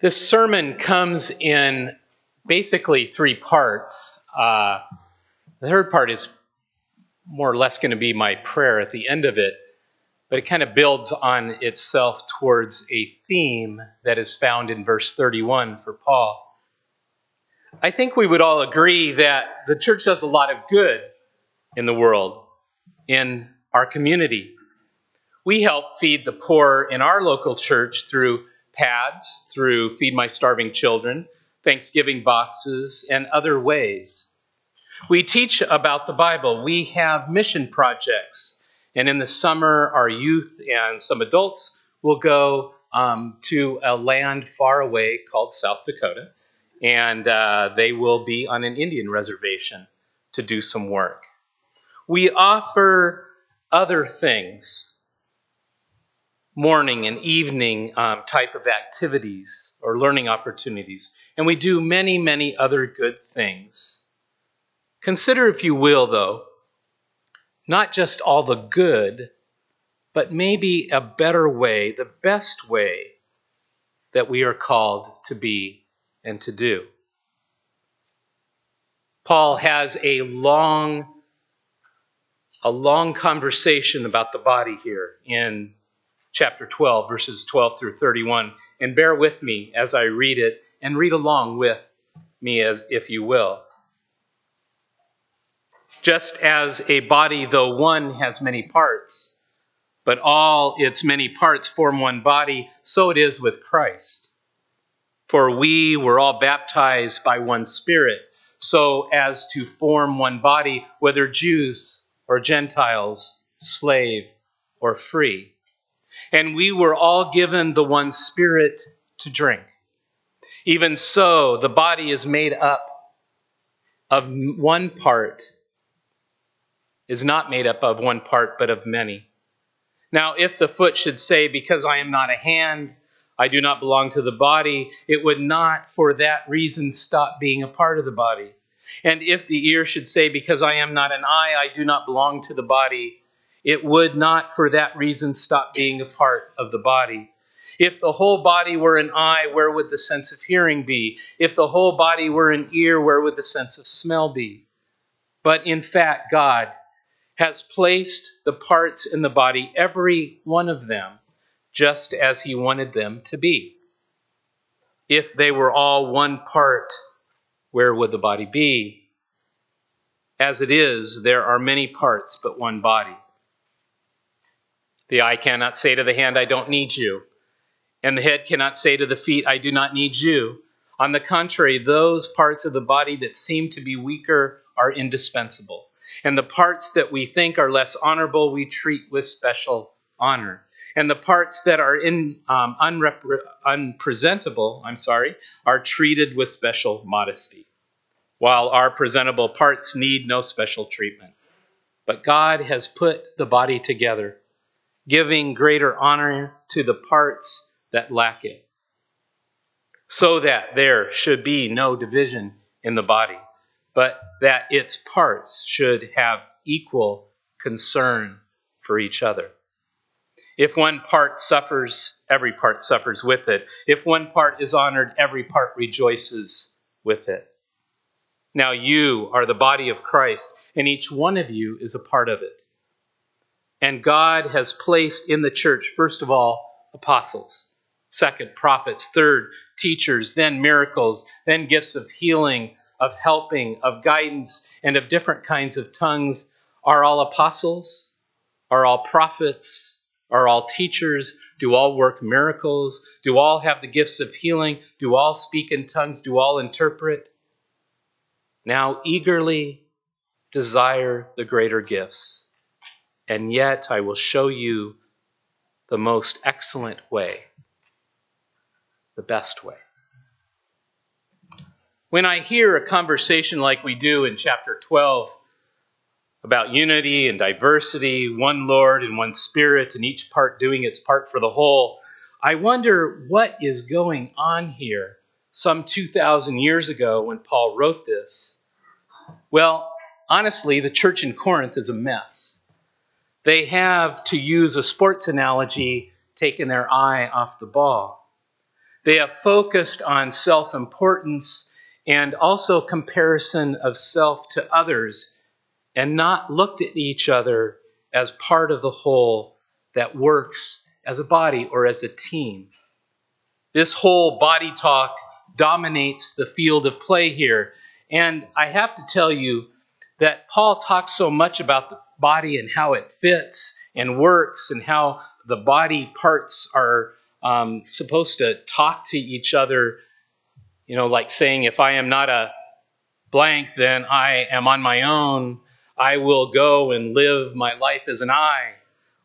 This sermon comes in basically three parts. Uh, the third part is more or less going to be my prayer at the end of it, but it kind of builds on itself towards a theme that is found in verse 31 for Paul. I think we would all agree that the church does a lot of good in the world, in our community. We help feed the poor in our local church through PADS, through Feed My Starving Children, Thanksgiving boxes, and other ways. We teach about the Bible. We have mission projects. And in the summer, our youth and some adults will go um, to a land far away called South Dakota, and uh, they will be on an Indian reservation to do some work. We offer other things, morning and evening um, type of activities or learning opportunities, and we do many, many other good things. Consider, if you will, though, not just all the good, but maybe a better way, the best way that we are called to be and to do. Paul has a long a long conversation about the body here in chapter 12 verses 12 through 31 and bear with me as I read it and read along with me as if you will. Just as a body, though one, has many parts, but all its many parts form one body, so it is with Christ. For we were all baptized by one Spirit, so as to form one body, whether Jews or Gentiles, slave or free. And we were all given the one Spirit to drink. Even so, the body is made up of one part is not made up of one part, but of many. Now, if the foot should say, Because I am not a hand, I do not belong to the body, it would not for that reason stop being a part of the body. And if the ear should say, Because I am not an eye, I do not belong to the body, it would not for that reason stop being a part of the body. If the whole body were an eye, where would the sense of hearing be? If the whole body were an ear, where would the sense of smell be? But in fact, God has placed the parts in the body, every one of them, just as he wanted them to be. If they were all one part, where would the body be? As it is, there are many parts, but one body. The eye cannot say to the hand, I don't need you. And the head cannot say to the feet, I do not need you. On the contrary, those parts of the body that seem to be weaker are indispensable and the parts that we think are less honorable, we treat with special honor. And the parts that are in, um, unrepre- unpresentable, I'm sorry, are treated with special modesty, while our presentable parts need no special treatment. But God has put the body together, giving greater honor to the parts that lack it, so that there should be no division in the body but that its parts should have equal concern for each other. If one part suffers, every part suffers with it. If one part is honored, every part rejoices with it. Now you are the body of Christ, and each one of you is a part of it. And God has placed in the church, first of all, apostles, second, prophets, third, teachers, then miracles, then gifts of healing of helping, of guidance, and of different kinds of tongues are all apostles? Are all prophets? Are all teachers? Do all work miracles? Do all have the gifts of healing? Do all speak in tongues? Do all interpret? Now eagerly desire the greater gifts, and yet I will show you the most excellent way, the best way. When I hear a conversation like we do in chapter 12 about unity and diversity, one Lord and one Spirit, and each part doing its part for the whole, I wonder what is going on here some 2,000 years ago when Paul wrote this. Well, honestly, the church in Corinth is a mess. They have, to use a sports analogy, taken their eye off the ball. They have focused on self importance and also comparison of self to others and not looked at each other as part of the whole that works as a body or as a team. This whole body talk dominates the field of play here. And I have to tell you that Paul talks so much about the body and how it fits and works and how the body parts are um, supposed to talk to each other. You know, like saying, if I am not a blank, then I am on my own. I will go and live my life as an eye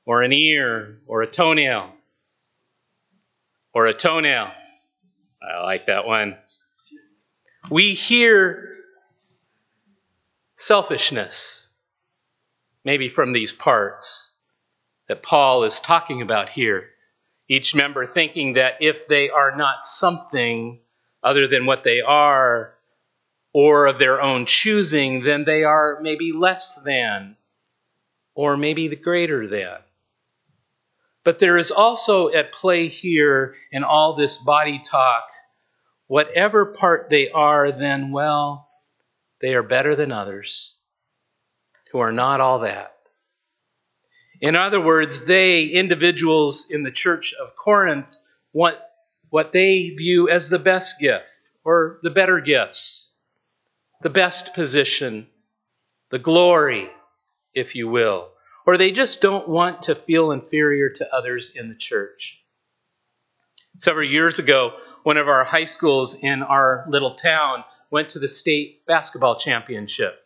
or an ear or a toenail or a toenail. I like that one. We hear selfishness, maybe from these parts that Paul is talking about here. Each member thinking that if they are not something other than what they are, or of their own choosing, then they are maybe less than, or maybe the greater than. But there is also at play here in all this body talk, whatever part they are, then, well, they are better than others who are not all that. In other words, they, individuals in the church of Corinth, want what they view as the best gift or the better gifts, the best position, the glory, if you will or they just don't want to feel inferior to others in the church. Several years ago, one of our high schools in our little town went to the state basketball championship.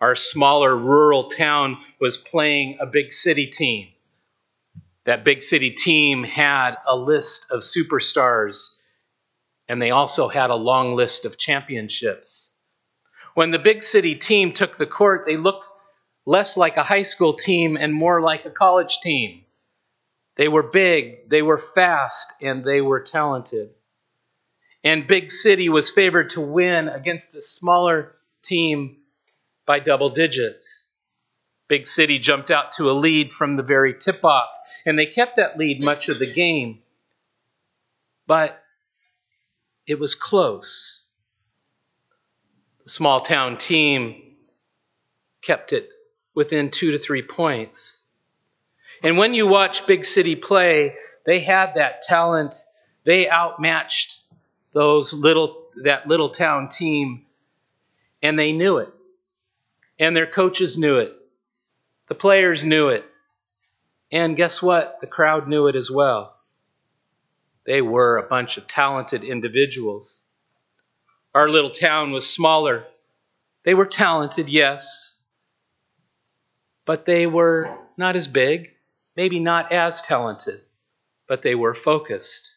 Our smaller rural town was playing a big city team. That big city team had a list of superstars, and they also had a long list of championships. When the big city team took the court, they looked less like a high school team and more like a college team. They were big, they were fast, and they were talented. And Big City was favored to win against the smaller team by double digits. Big City jumped out to a lead from the very tip off, and they kept that lead much of the game. But it was close. The small town team kept it within two to three points. And when you watch Big City play, they had that talent. They outmatched those little that little town team and they knew it. And their coaches knew it. The players knew it. And guess what? The crowd knew it as well. They were a bunch of talented individuals. Our little town was smaller. They were talented, yes, but they were not as big, maybe not as talented, but they were focused.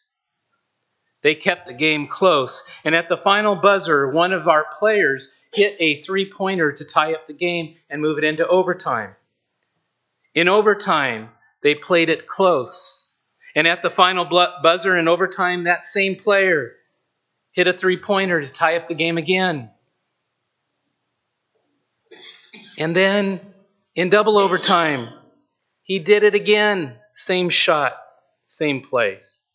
They kept the game close, and at the final buzzer, one of our players hit a three pointer to tie up the game and move it into overtime. In overtime, they played it close. And at the final buzzer in overtime, that same player hit a three pointer to tie up the game again. And then in double overtime, he did it again. Same shot, same place.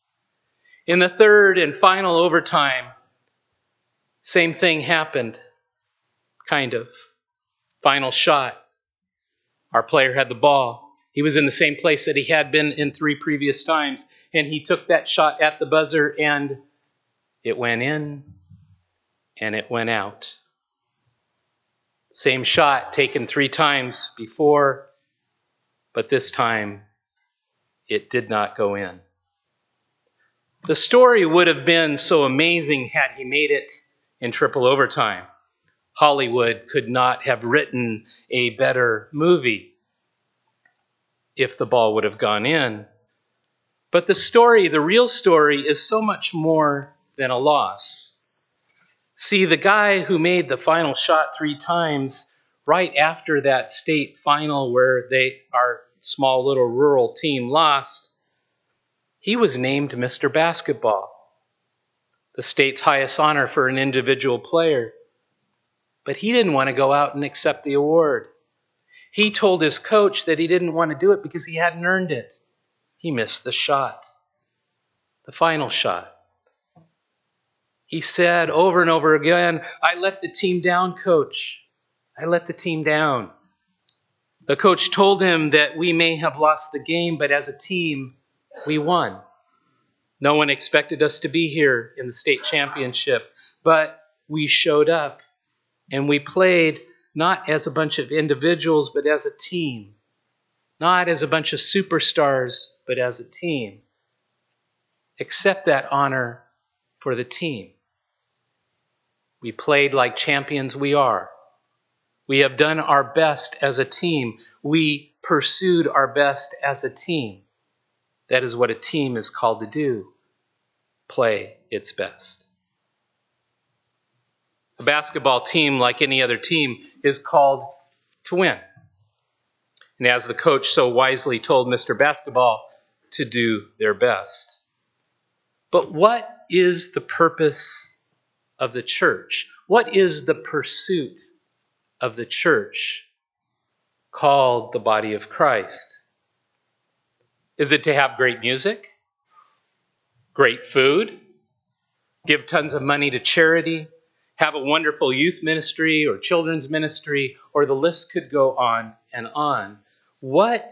In the third and final overtime, same thing happened. Kind of. Final shot. Our player had the ball. He was in the same place that he had been in three previous times, and he took that shot at the buzzer, and it went in and it went out. Same shot taken three times before, but this time it did not go in. The story would have been so amazing had he made it in triple overtime. Hollywood could not have written a better movie if the ball would have gone in. But the story, the real story, is so much more than a loss. See, the guy who made the final shot three times right after that state final where they our small little rural team lost, he was named Mr. Basketball, the state's highest honor for an individual player. But he didn't want to go out and accept the award. He told his coach that he didn't want to do it because he hadn't earned it. He missed the shot, the final shot. He said over and over again, I let the team down, coach. I let the team down. The coach told him that we may have lost the game, but as a team, we won. No one expected us to be here in the state championship, but we showed up and we played not as a bunch of individuals, but as a team. Not as a bunch of superstars, but as a team. Accept that honor for the team. We played like champions we are. We have done our best as a team. We pursued our best as a team. That is what a team is called to do play its best. A basketball team, like any other team, is called to win. And as the coach so wisely told Mr. Basketball, to do their best. But what is the purpose of the church? What is the pursuit of the church called the body of Christ? Is it to have great music, great food, give tons of money to charity, have a wonderful youth ministry or children's ministry, or the list could go on and on? What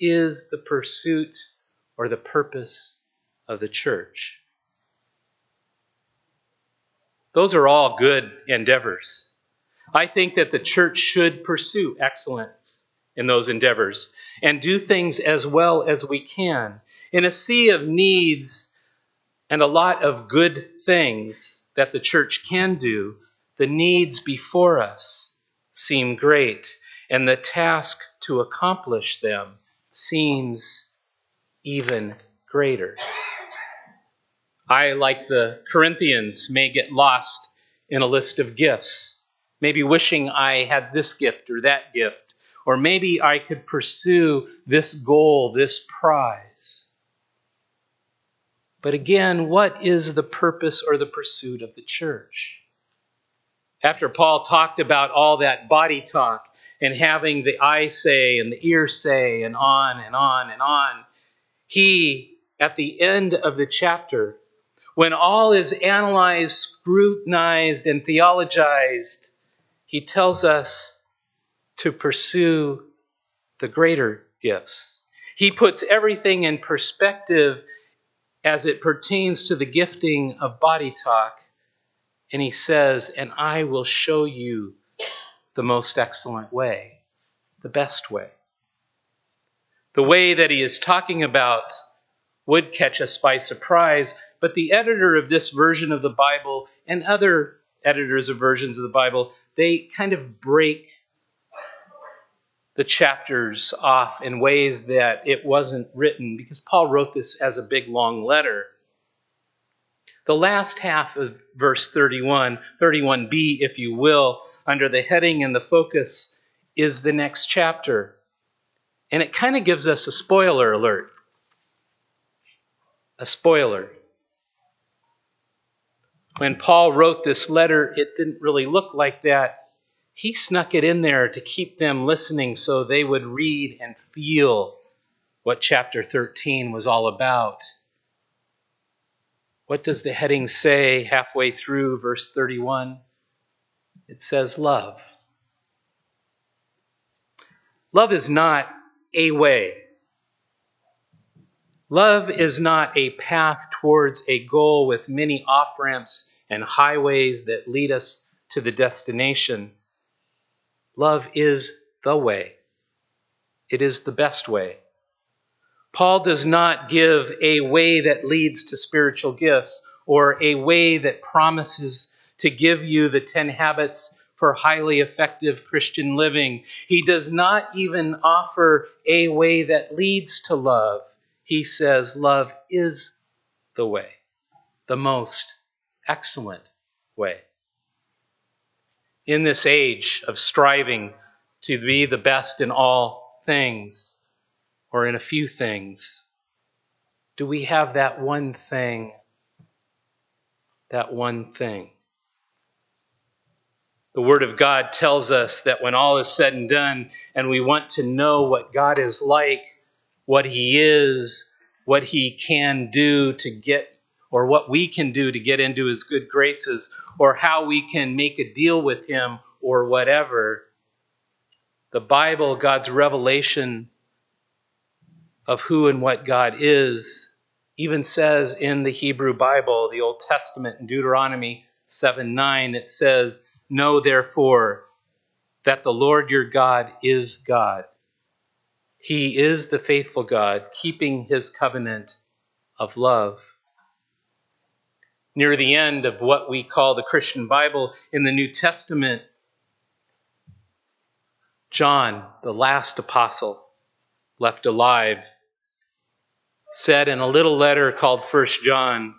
is the pursuit or the purpose of the church? Those are all good endeavors. I think that the church should pursue excellence in those endeavors and do things as well as we can. In a sea of needs and a lot of good things that the church can do, the needs before us seem great, and the task to accomplish them seems even greater. I, like the Corinthians, may get lost in a list of gifts, maybe wishing I had this gift or that gift, or maybe I could pursue this goal, this prize. But again, what is the purpose or the pursuit of the church? After Paul talked about all that body talk and having the eye say and the ear say and on and on and on, he, at the end of the chapter, when all is analyzed, scrutinized, and theologized, he tells us to pursue the greater gifts. He puts everything in perspective as it pertains to the gifting of body talk. And he says, And I will show you the most excellent way, the best way. The way that he is talking about would catch us by surprise, but the editor of this version of the Bible and other editors of versions of the Bible, they kind of break the chapters off in ways that it wasn't written because Paul wrote this as a big long letter. The last half of verse 31, 31b, if you will, under the heading and the focus, is the next chapter. And it kind of gives us a spoiler alert. A spoiler. When Paul wrote this letter, it didn't really look like that. He snuck it in there to keep them listening so they would read and feel what chapter 13 was all about. What does the heading say halfway through verse 31? It says love. Love is not a way. Love is not a path towards a goal with many off ramps and highways that lead us to the destination. Love is the way, it is the best way. Paul does not give a way that leads to spiritual gifts or a way that promises to give you the 10 habits for highly effective Christian living. He does not even offer a way that leads to love. He says love is the way, the most excellent way. In this age of striving to be the best in all things or in a few things, do we have that one thing? That one thing the Word of God tells us that when all is said and done, and we want to know what God is like, what He is, what He can do to get or what we can do to get into his good graces or how we can make a deal with him or whatever. The Bible, God's revelation of who and what God is, even says in the Hebrew Bible, the Old Testament, in Deuteronomy 7 9, it says, Know therefore that the Lord your God is God. He is the faithful God, keeping his covenant of love. Near the end of what we call the Christian Bible in the New Testament, John, the last apostle left alive, said in a little letter called First John,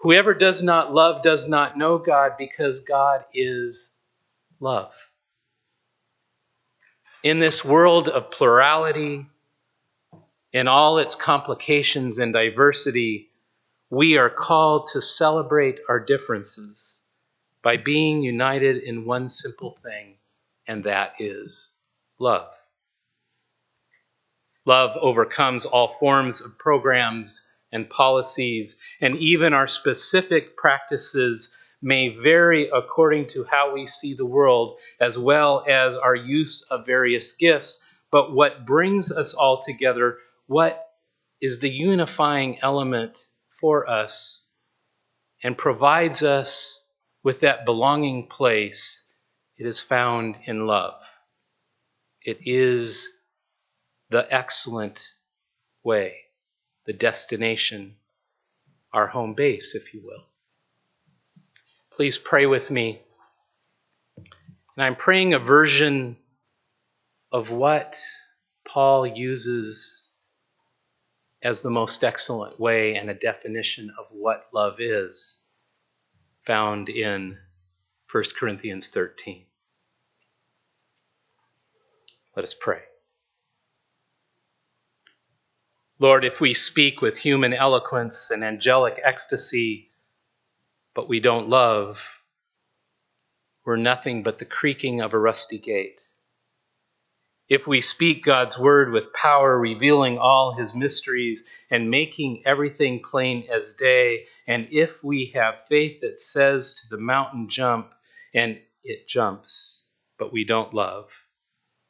Whoever does not love does not know God because God is love. In this world of plurality, in all its complications and diversity, we are called to celebrate our differences by being united in one simple thing, and that is love. Love overcomes all forms of programs and policies, and even our specific practices may vary according to how we see the world, as well as our use of various gifts. But what brings us all together, what is the unifying element for us, and provides us with that belonging place, it is found in love. It is the excellent way, the destination, our home base, if you will. Please pray with me. And I'm praying a version of what Paul uses as the most excellent way and a definition of what love is found in 1 Corinthians 13. Let us pray. Lord, if we speak with human eloquence and angelic ecstasy, but we don't love, we're nothing but the creaking of a rusty gate. If we speak God's word with power, revealing all his mysteries and making everything plain as day, and if we have faith that says to the mountain, jump, and it jumps, but we don't love,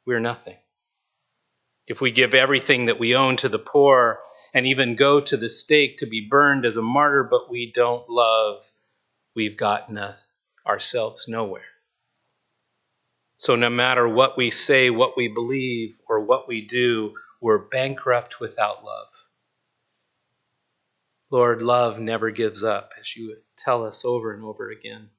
we're nothing if we give everything that we own to the poor and even go to the stake to be burned as a martyr, but we don't love, we've gotten ourselves nowhere. So, no matter what we say, what we believe, or what we do, we're bankrupt without love. Lord, love never gives up, as you tell us over and over again.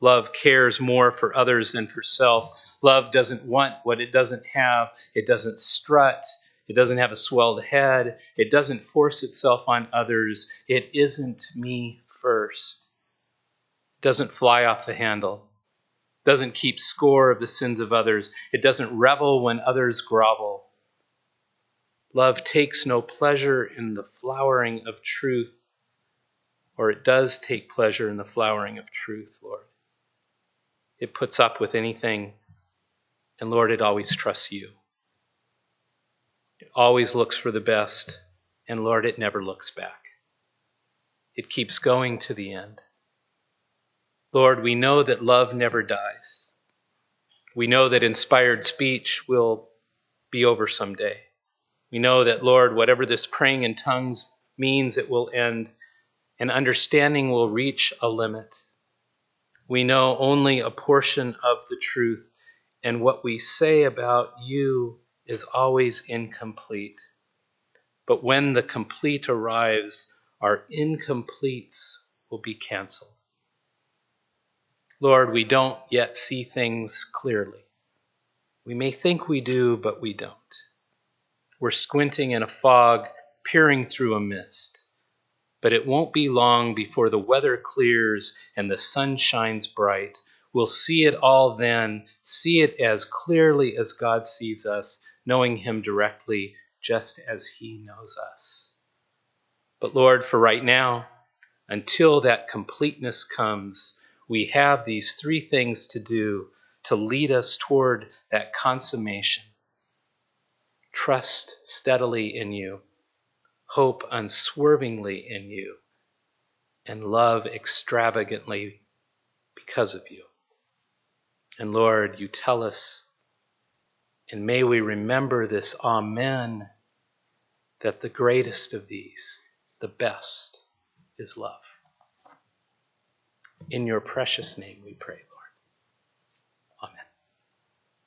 Love cares more for others than for self. Love doesn't want what it doesn't have. It doesn't strut. It doesn't have a swelled head. It doesn't force itself on others. It isn't me first. It doesn't fly off the handle. Doesn't keep score of the sins of others. It doesn't revel when others grovel. Love takes no pleasure in the flowering of truth, or it does take pleasure in the flowering of truth, Lord. It puts up with anything. And Lord, it always trusts you. It always looks for the best. And Lord, it never looks back. It keeps going to the end. Lord, we know that love never dies. We know that inspired speech will be over someday. We know that, Lord, whatever this praying in tongues means, it will end, and understanding will reach a limit. We know only a portion of the truth, and what we say about you is always incomplete. But when the complete arrives, our incompletes will be canceled. Lord, we don't yet see things clearly. We may think we do, but we don't. We're squinting in a fog, peering through a mist but it won't be long before the weather clears and the sun shines bright. We'll see it all then, see it as clearly as God sees us, knowing Him directly just as He knows us. But Lord, for right now, until that completeness comes, we have these three things to do to lead us toward that consummation. Trust steadily in you hope unswervingly in you, and love extravagantly because of you. And Lord, you tell us, and may we remember this Amen, that the greatest of these, the best, is love. In your precious name we pray,